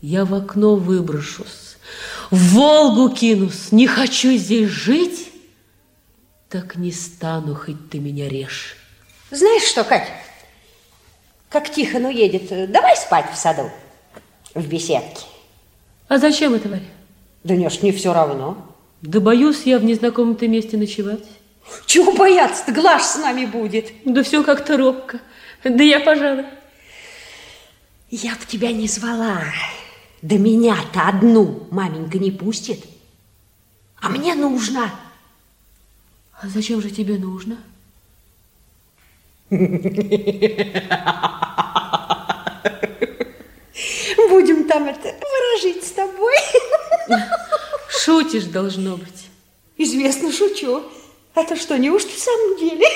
Я в окно выброшусь, в Волгу кинусь, не хочу здесь жить, так не стану, хоть ты меня режь. Знаешь что, Кать, как Тихон уедет, давай спать в саду, в беседке. А зачем это, Варя? Да не, не все равно. Да боюсь я в незнакомом-то месте ночевать. Чего бояться-то, Глаш с нами будет. Да все как-то робко. Да я, пожалуй. Я б тебя не звала. Да меня-то одну маменька не пустит. А мне нужно. А зачем же тебе нужно? Будем там это выражить с тобой. Шутишь, должно быть. Известно, шучу. Это что, неужто в самом деле?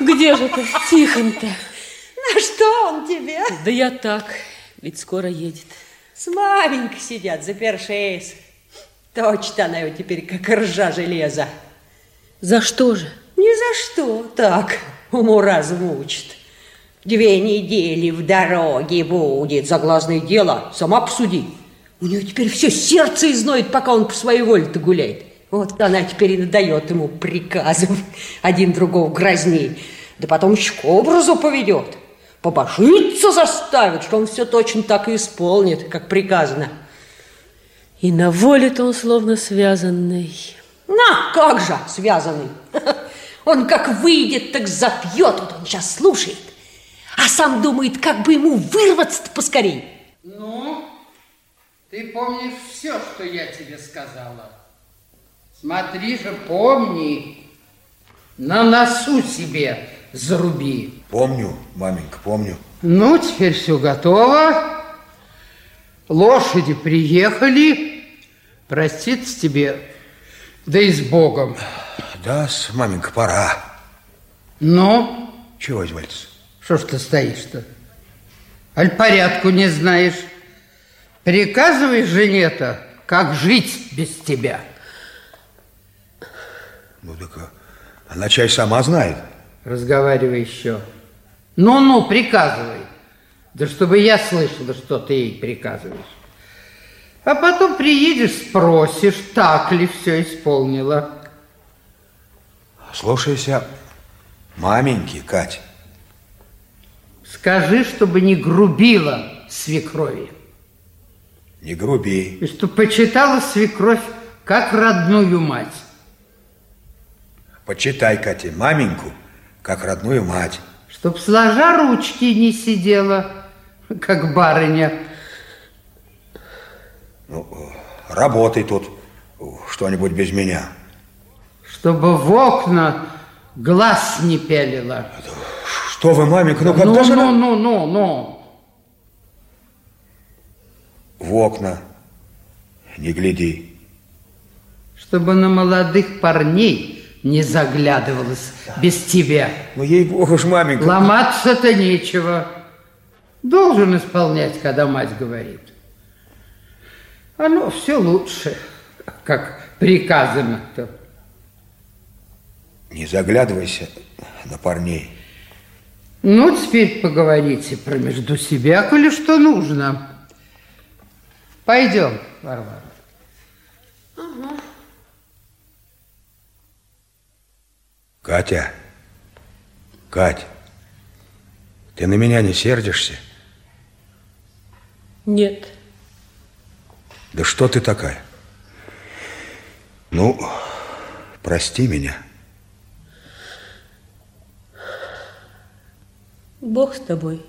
Где же ты, Тихон-то? На что он тебе? Да я так, ведь скоро едет. С маменькой сидят, запершись. Точно она его теперь как ржа железа. За что же? Ни за что, так, уму-разуму учит. Две недели в дороге будет, заглазное дело, сама посуди. У нее теперь все сердце изноет, пока он по своей воле-то гуляет. Вот она теперь и надает ему приказов, один другого грозней. Да потом еще к образу поведет. Побожиться заставит, что он все точно так и исполнит, как приказано. И на воле-то он словно связанный. На, как же связанный. Он как выйдет, так запьет, вот он сейчас слушает. А сам думает, как бы ему вырваться-то поскорей. Ну, ты помнишь все, что я тебе сказала. Смотри же, помни, на носу себе заруби. Помню, маменька, помню. Ну, теперь все готово. Лошади приехали. Проститься тебе, да и с Богом. Да, с маменька, пора. Ну? Чего извольте? Что ж ты стоишь-то? Аль порядку не знаешь? Приказывай жене-то, как жить без тебя. Ну, так она чай сама знает. Разговаривай еще. Ну-ну, приказывай. Да чтобы я слышала, что ты ей приказываешь. А потом приедешь, спросишь, так ли все исполнила. Слушайся маменьки, Кать. Скажи, чтобы не грубила свекрови. Не груби. И что почитала свекровь как родную мать. Почитай, Катя, маменьку, как родную мать. Чтоб сложа ручки не сидела, как барыня. Ну, работай тут что-нибудь без меня. Чтобы в окна глаз не пялила. Что вы, маменька, ну когда ну, же... Ну, ну, ну, ну. В окна не гляди. Чтобы на молодых парней не заглядывалась без тебя. Ну, ей-богу ж, маменька. Ломаться-то нечего. Должен исполнять, когда мать говорит. Оно все лучше, как приказано-то. Не заглядывайся на парней. Ну, теперь поговорите про между себя, коли что нужно. Пойдем, Варвара. Ага. Катя, Кать, ты на меня не сердишься? Нет. Да что ты такая? Ну, прости меня. Бог с тобой.